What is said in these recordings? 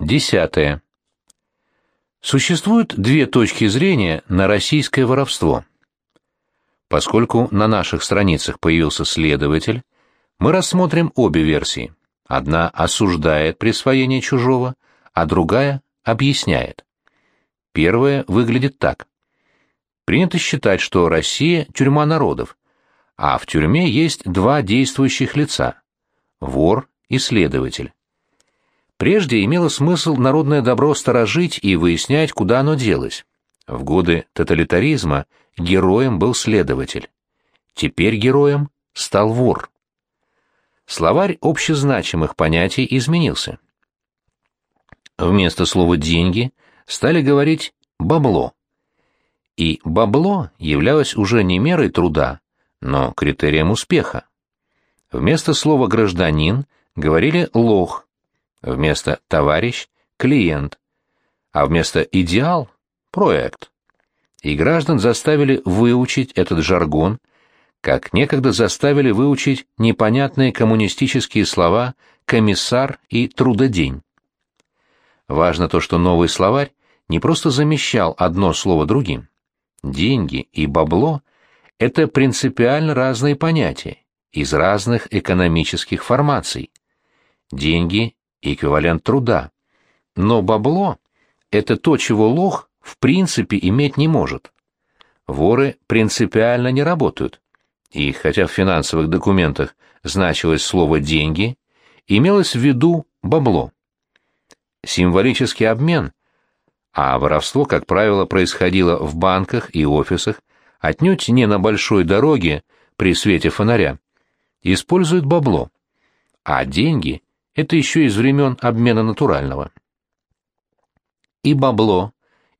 Десятое. Существует две точки зрения на российское воровство. Поскольку на наших страницах появился следователь, мы рассмотрим обе версии. Одна осуждает присвоение чужого, а другая объясняет. Первая выглядит так. Принято считать, что Россия – тюрьма народов, а в тюрьме есть два действующих лица – вор и следователь. Прежде имело смысл народное добро сторожить и выяснять, куда оно делось. В годы тоталитаризма героем был следователь. Теперь героем стал вор. Словарь общезначимых понятий изменился. Вместо слова «деньги» стали говорить «бабло». И бабло являлось уже не мерой труда, но критерием успеха. Вместо слова «гражданин» говорили «лох», вместо «товарищ» — «клиент», а вместо «идеал» — «проект». И граждан заставили выучить этот жаргон, как некогда заставили выучить непонятные коммунистические слова «комиссар» и «трудодень». Важно то, что новый словарь не просто замещал одно слово другим. Деньги и бабло — это принципиально разные понятия из разных экономических формаций. Деньги эквивалент труда. Но бабло — это то, чего лох в принципе иметь не может. Воры принципиально не работают. И хотя в финансовых документах значилось слово «деньги», имелось в виду бабло. Символический обмен, а воровство, как правило, происходило в банках и офисах, отнюдь не на большой дороге при свете фонаря, используют бабло, а деньги это еще из времен обмена натурального. И бабло,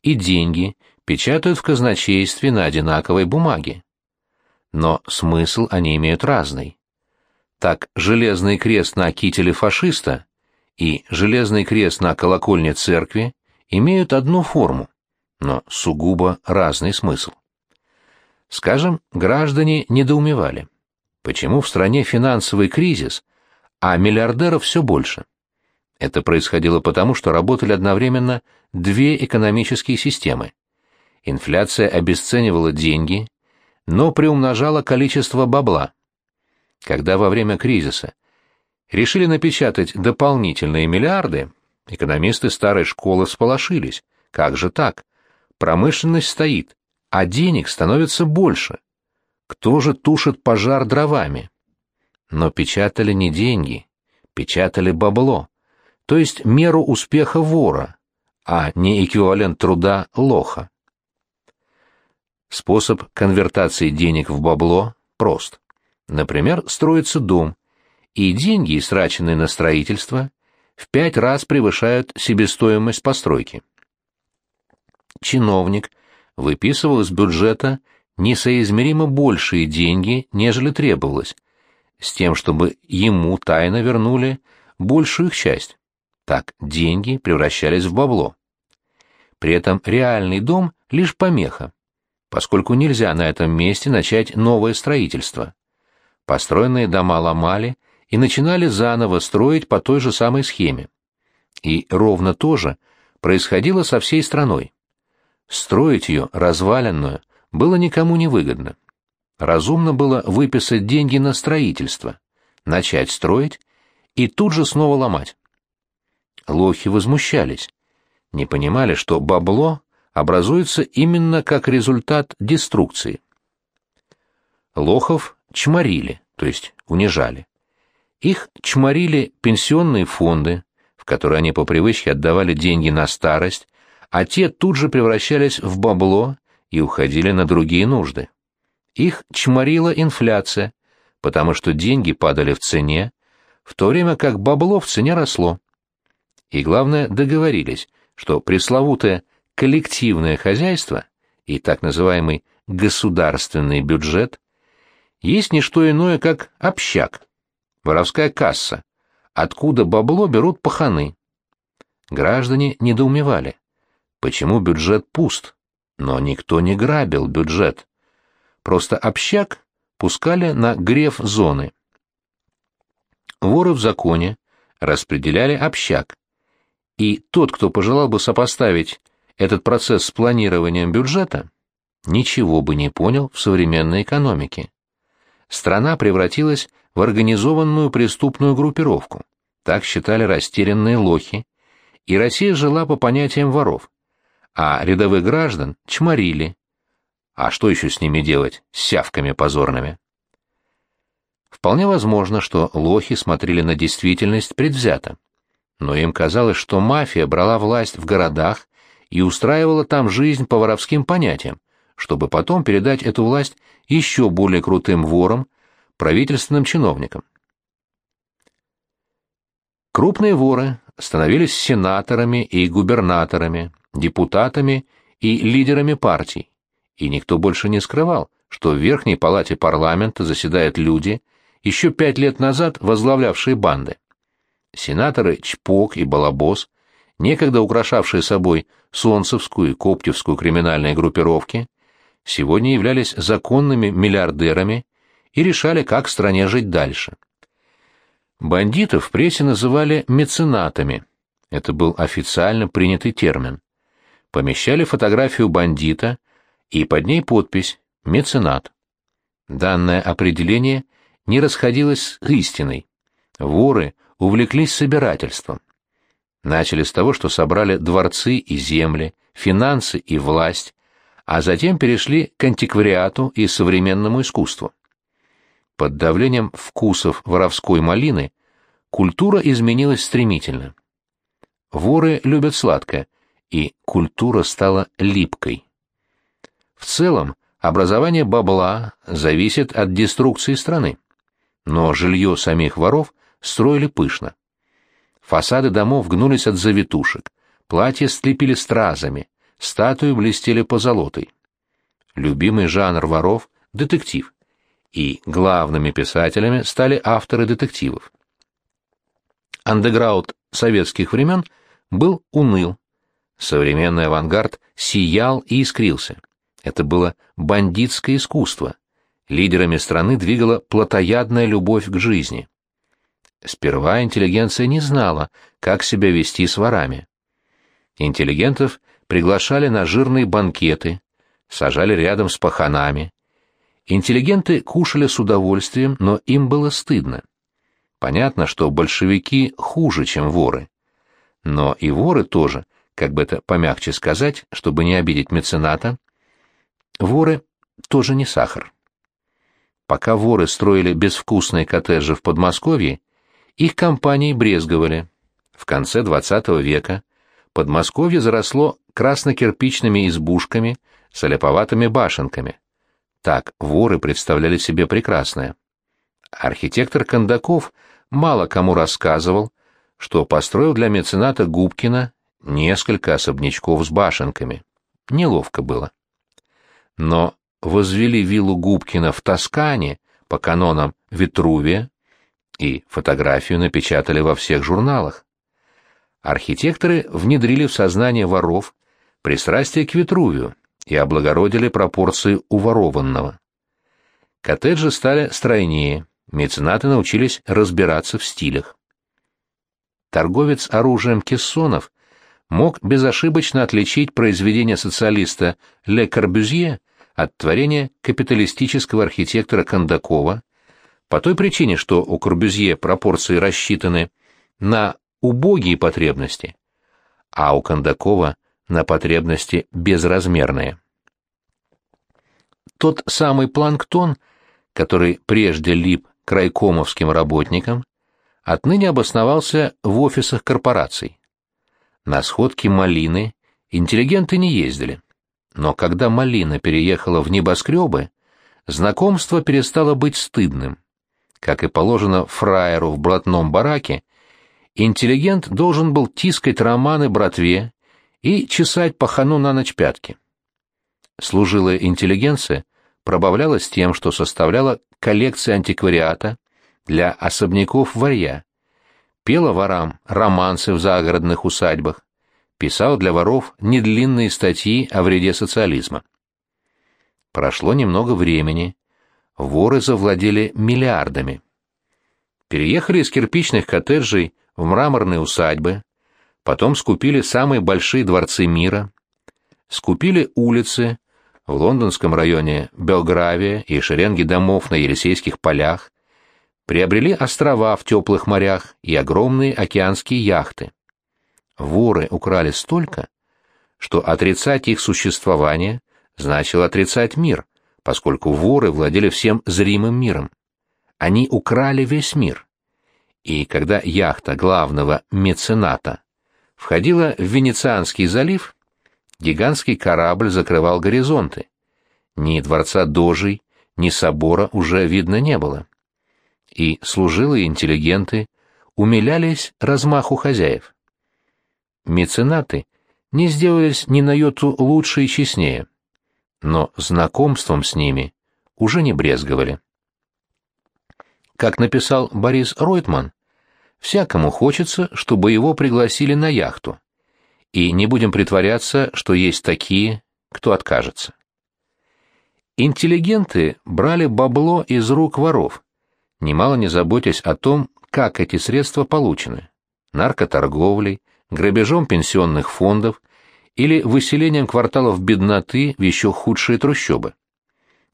и деньги печатают в казначействе на одинаковой бумаге. Но смысл они имеют разный. Так, железный крест на кителе фашиста и железный крест на колокольне церкви имеют одну форму, но сугубо разный смысл. Скажем, граждане недоумевали, почему в стране финансовый кризис, а миллиардеров все больше. Это происходило потому, что работали одновременно две экономические системы. Инфляция обесценивала деньги, но приумножала количество бабла. Когда во время кризиса решили напечатать дополнительные миллиарды, экономисты старой школы всполошились. Как же так? Промышленность стоит, а денег становится больше. Кто же тушит пожар дровами? Но печатали не деньги, печатали бабло, то есть меру успеха вора, а не эквивалент труда лоха. Способ конвертации денег в бабло прост. Например, строится дом, и деньги, истраченные на строительство, в пять раз превышают себестоимость постройки. Чиновник выписывал из бюджета несоизмеримо большие деньги, нежели требовалось, с тем, чтобы ему тайно вернули большую их часть. Так деньги превращались в бабло. При этом реальный дом — лишь помеха, поскольку нельзя на этом месте начать новое строительство. Построенные дома ломали и начинали заново строить по той же самой схеме. И ровно то же происходило со всей страной. Строить ее, разваленную, было никому не выгодно. Разумно было выписать деньги на строительство, начать строить и тут же снова ломать. Лохи возмущались, не понимали, что бабло образуется именно как результат деструкции. Лохов чморили, то есть унижали. Их чморили пенсионные фонды, в которые они по привычке отдавали деньги на старость, а те тут же превращались в бабло и уходили на другие нужды. Их чморила инфляция, потому что деньги падали в цене, в то время как бабло в цене росло. И главное, договорились, что пресловутое коллективное хозяйство и так называемый государственный бюджет есть не что иное, как общак, воровская касса, откуда бабло берут паханы. Граждане недоумевали, почему бюджет пуст, но никто не грабил бюджет. Просто общак пускали на греф зоны. Воры в законе распределяли общак, И тот, кто пожелал бы сопоставить этот процесс с планированием бюджета, ничего бы не понял в современной экономике. Страна превратилась в организованную преступную группировку. Так считали растерянные лохи, и Россия жила по понятиям воров, а рядовых граждан чморили. А что еще с ними делать, с сявками позорными? Вполне возможно, что лохи смотрели на действительность предвзято. Но им казалось, что мафия брала власть в городах и устраивала там жизнь по воровским понятиям, чтобы потом передать эту власть еще более крутым ворам, правительственным чиновникам. Крупные воры становились сенаторами и губернаторами, депутатами и лидерами партий, и никто больше не скрывал, что в Верхней палате парламента заседают люди, еще пять лет назад возглавлявшие банды. Сенаторы Чпок и Балабос, некогда украшавшие собой Солнцевскую и Коптевскую криминальные группировки, сегодня являлись законными миллиардерами и решали, как стране жить дальше. Бандитов в прессе называли меценатами. Это был официально принятый термин. Помещали фотографию бандита и под ней подпись «Меценат». Данное определение не расходилось с истиной. Воры увлеклись собирательством. Начали с того, что собрали дворцы и земли, финансы и власть, а затем перешли к антиквариату и современному искусству. Под давлением вкусов воровской малины культура изменилась стремительно. Воры любят сладкое, и культура стала липкой. В целом, образование бабла зависит от деструкции страны. Но жилье самих воров строили пышно. Фасады домов гнулись от завитушек, платья стлепили стразами, статуи блестели позолотой. Любимый жанр воров — детектив и главными писателями стали авторы детективов. Андеграунд советских времен был уныл. Современный авангард сиял и искрился. Это было бандитское искусство. Лидерами страны двигала плотоядная любовь к жизни. Сперва интеллигенция не знала, как себя вести с ворами. Интеллигентов приглашали на жирные банкеты, сажали рядом с паханами, Интеллигенты кушали с удовольствием, но им было стыдно. Понятно, что большевики хуже, чем воры. Но и воры тоже, как бы это помягче сказать, чтобы не обидеть мецената, воры тоже не сахар. Пока воры строили безвкусные коттеджи в Подмосковье, их компании брезговали. В конце XX века Подмосковье заросло краснокирпичными избушками с оляповатыми башенками. Так воры представляли себе прекрасное. Архитектор Кондаков мало кому рассказывал, что построил для мецената Губкина несколько особнячков с башенками. Неловко было. Но возвели виллу Губкина в Тоскане по канонам Витрувия и фотографию напечатали во всех журналах. Архитекторы внедрили в сознание воров пристрастие к Витрувию, и облагородили пропорции уворованного. Коттеджи стали стройнее, меценаты научились разбираться в стилях. Торговец оружием Кессонов мог безошибочно отличить произведение социалиста Ле Корбюзье от творения капиталистического архитектора Кондакова, по той причине, что у Корбюзье пропорции рассчитаны на убогие потребности, а у Кондакова на потребности безразмерные. Тот самый планктон, который прежде лип к райкомовским работникам, отныне обосновался в офисах корпораций. На сходки малины интеллигенты не ездили. Но когда малина переехала в небоскребы, знакомство перестало быть стыдным. Как и положено фраеру в блатном бараке, интеллигент должен был тискать романы братве и чесать пахану на ночь пятки. Служилая интеллигенция пробавлялась тем, что составляла коллекции антиквариата для особняков варья, пела ворам романсы в загородных усадьбах, писал для воров недлинные статьи о вреде социализма. Прошло немного времени, воры завладели миллиардами. Переехали из кирпичных коттеджей в мраморные усадьбы, Потом скупили самые большие дворцы мира, скупили улицы в лондонском районе Белгравия и шеренги домов на Елисейских полях, приобрели острова в теплых морях и огромные океанские яхты. Воры украли столько, что отрицать их существование значило отрицать мир, поскольку воры владели всем зримым миром. Они украли весь мир. И когда яхта главного мецената входила в Венецианский залив, гигантский корабль закрывал горизонты. Ни дворца Дожей, ни собора уже видно не было. И служилые интеллигенты умилялись размаху хозяев. Меценаты не сделались ни на йоту лучше и честнее но знакомством с ними уже не брезговали. Как написал Борис Ройтман, всякому хочется, чтобы его пригласили на яхту, и не будем притворяться, что есть такие, кто откажется. Интеллигенты брали бабло из рук воров, немало не заботясь о том, как эти средства получены – наркоторговлей, грабежом пенсионных фондов или выселением кварталов бедноты в еще худшие трущобы.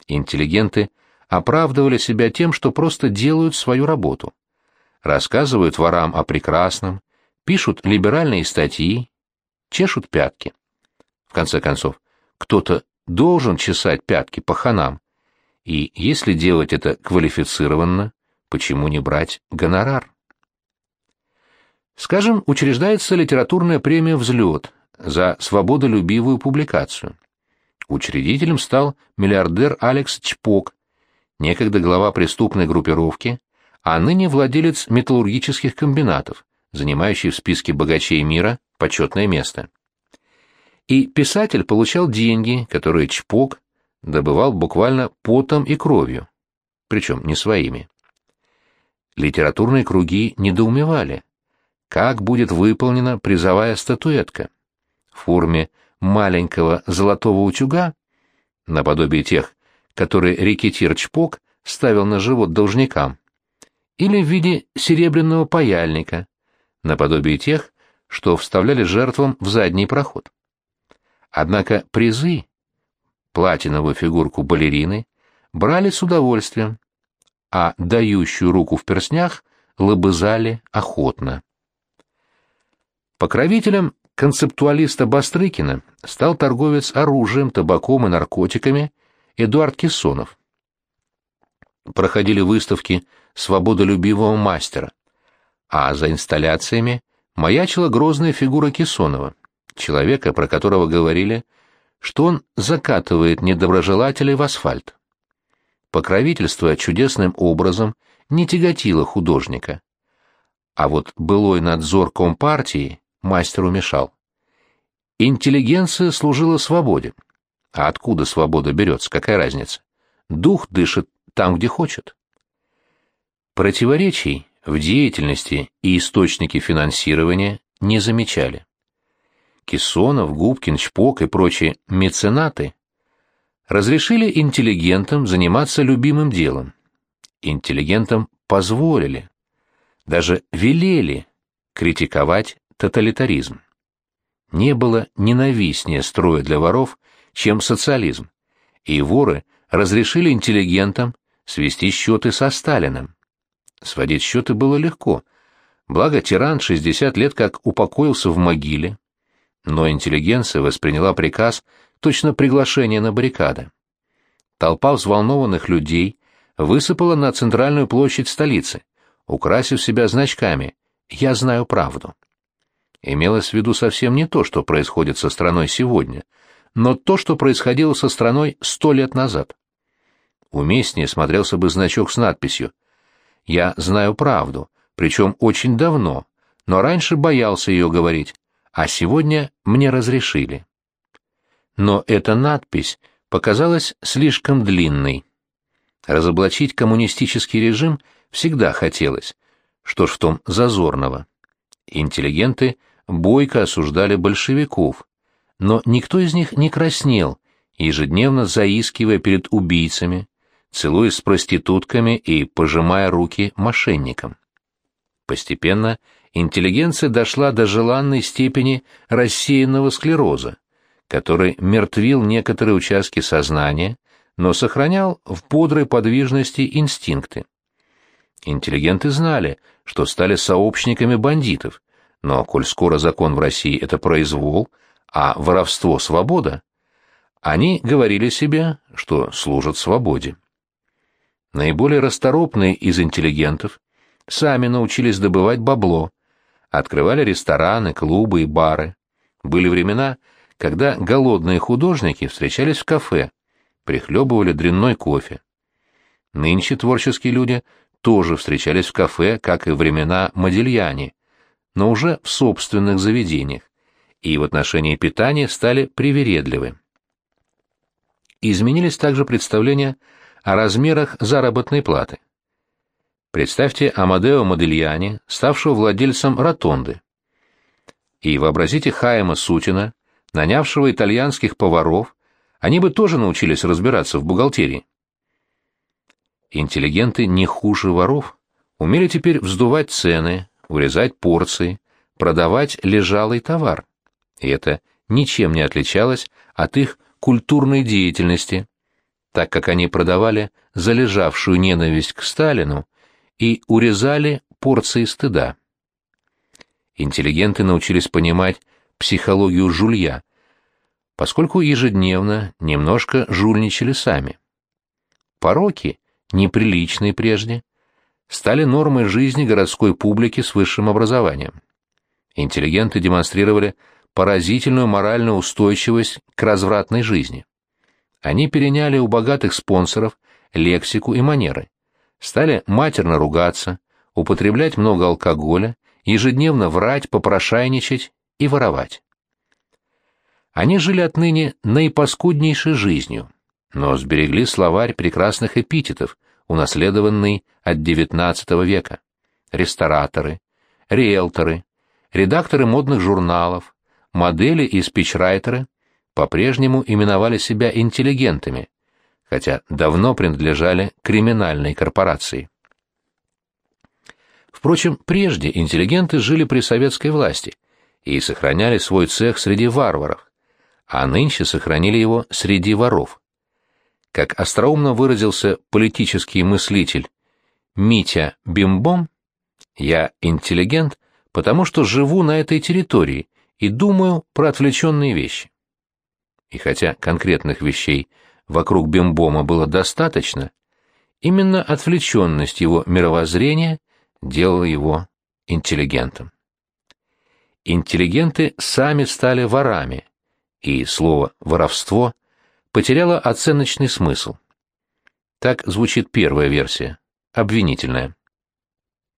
Интеллигенты оправдывали себя тем, что просто делают свою работу. Рассказывают ворам о прекрасном, пишут либеральные статьи, чешут пятки. В конце концов, кто-то должен чесать пятки по ханам, и если делать это квалифицированно, почему не брать гонорар? Скажем, учреждается литературная премия «Взлет», за свободолюбивую публикацию. Учредителем стал миллиардер Алекс Чпок, некогда глава преступной группировки, а ныне владелец металлургических комбинатов, занимающий в списке богачей мира почетное место. И писатель получал деньги, которые Чпок добывал буквально потом и кровью, причем не своими. Литературные круги недоумевали, как будет выполнена призовая статуэтка в форме маленького золотого утюга, наподобие тех, которые рекетир Чпок ставил на живот должникам, или в виде серебряного паяльника, наподобие тех, что вставляли жертвам в задний проход. Однако призы, платиновую фигурку балерины, брали с удовольствием, а дающую руку в перстнях лобызали охотно. Покровителем концептуалиста Бастрыкина стал торговец оружием, табаком и наркотиками Эдуард Кессонов. Проходили выставки свободолюбивого мастера, а за инсталляциями маячила грозная фигура Кессонова, человека, про которого говорили, что он закатывает недоброжелателей в асфальт. Покровительство чудесным образом не тяготило художника. А вот былой надзор Компартии мастеру мешал. Интеллигенция служила свободе. А откуда свобода берется, какая разница? Дух дышит там, где хочет. Противоречий в деятельности и источнике финансирования не замечали. Кессонов, Губкин, Чпок и прочие меценаты разрешили интеллигентам заниматься любимым делом. Интеллигентам позволили, даже велели критиковать тоталитаризм. Не было ненавистнее строя для воров, чем социализм, и воры разрешили интеллигентам свести счеты со Сталиным. Сводить счеты было легко, благо тиран 60 лет как упокоился в могиле, но интеллигенция восприняла приказ точно приглашение на баррикады. Толпа взволнованных людей высыпала на центральную площадь столицы, украсив себя значками «Я знаю правду» имелось в виду совсем не то, что происходит со страной сегодня, но то, что происходило со страной сто лет назад. Уместнее смотрелся бы значок с надписью «Я знаю правду, причем очень давно, но раньше боялся ее говорить, а сегодня мне разрешили». Но эта надпись показалась слишком длинной. Разоблачить коммунистический режим всегда хотелось. Что ж в том зазорного? Интеллигенты бойко осуждали большевиков, но никто из них не краснел, ежедневно заискивая перед убийцами, целуясь с проститутками и пожимая руки мошенникам. Постепенно интеллигенция дошла до желанной степени рассеянного склероза, который мертвил некоторые участки сознания, но сохранял в бодрой подвижности инстинкты. Интеллигенты знали, что стали сообщниками бандитов, но коль скоро закон в России — это произвол, а воровство — свобода, они говорили себе, что служат свободе. Наиболее расторопные из интеллигентов сами научились добывать бабло, открывали рестораны, клубы и бары. Были времена, когда голодные художники встречались в кафе, прихлебывали дрянной кофе. Нынче творческие люди тоже встречались в кафе, как и времена Модильяни, но уже в собственных заведениях, и в отношении питания стали привередливы. Изменились также представления о размерах заработной платы. Представьте Амадео Модильяни, ставшего владельцем ротонды. И вообразите Хайма Сутина, нанявшего итальянских поваров, они бы тоже научились разбираться в бухгалтерии. Интеллигенты не хуже воров умели теперь вздувать цены, урезать порции, продавать лежалый товар. И это ничем не отличалось от их культурной деятельности, так как они продавали залежавшую ненависть к Сталину и урезали порции стыда. Интеллигенты научились понимать психологию жулья, поскольку ежедневно немножко жульничали сами. Пороки, неприличные прежде, стали нормой жизни городской публики с высшим образованием. Интеллигенты демонстрировали поразительную моральную устойчивость к развратной жизни. Они переняли у богатых спонсоров лексику и манеры, стали матерно ругаться, употреблять много алкоголя, ежедневно врать, попрошайничать и воровать. Они жили отныне наипаскуднейшей жизнью, но сберегли словарь прекрасных эпитетов, унаследованный от XIX века. Рестораторы, риэлторы, редакторы модных журналов, модели и спичрайтеры по-прежнему именовали себя интеллигентами, хотя давно принадлежали криминальной корпорации. Впрочем, прежде интеллигенты жили при советской власти и сохраняли свой цех среди варваров, а нынче сохранили его среди воров. Как остроумно выразился политический мыслитель Митя Бимбом, «Я интеллигент, потому что живу на этой территории и думаю про отвлеченные вещи». И хотя конкретных вещей вокруг Бимбома было достаточно, именно отвлеченность его мировоззрения делала его интеллигентом. Интеллигенты сами стали ворами, и слово «воровство» потеряло оценочный смысл. Так звучит первая версия, обвинительная.